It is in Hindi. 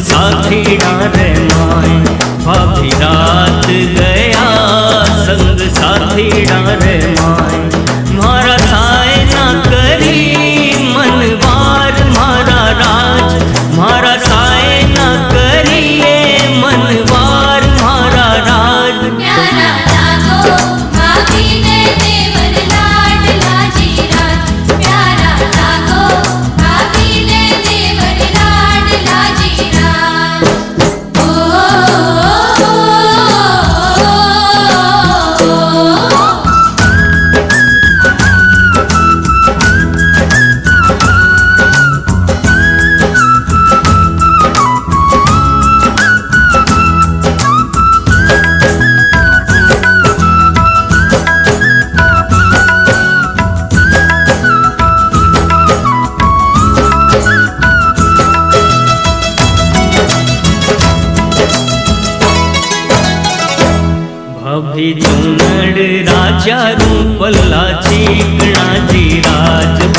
साथी डारे माए। भाभी रात गया संग साथी डारे माए। पल्लाी राज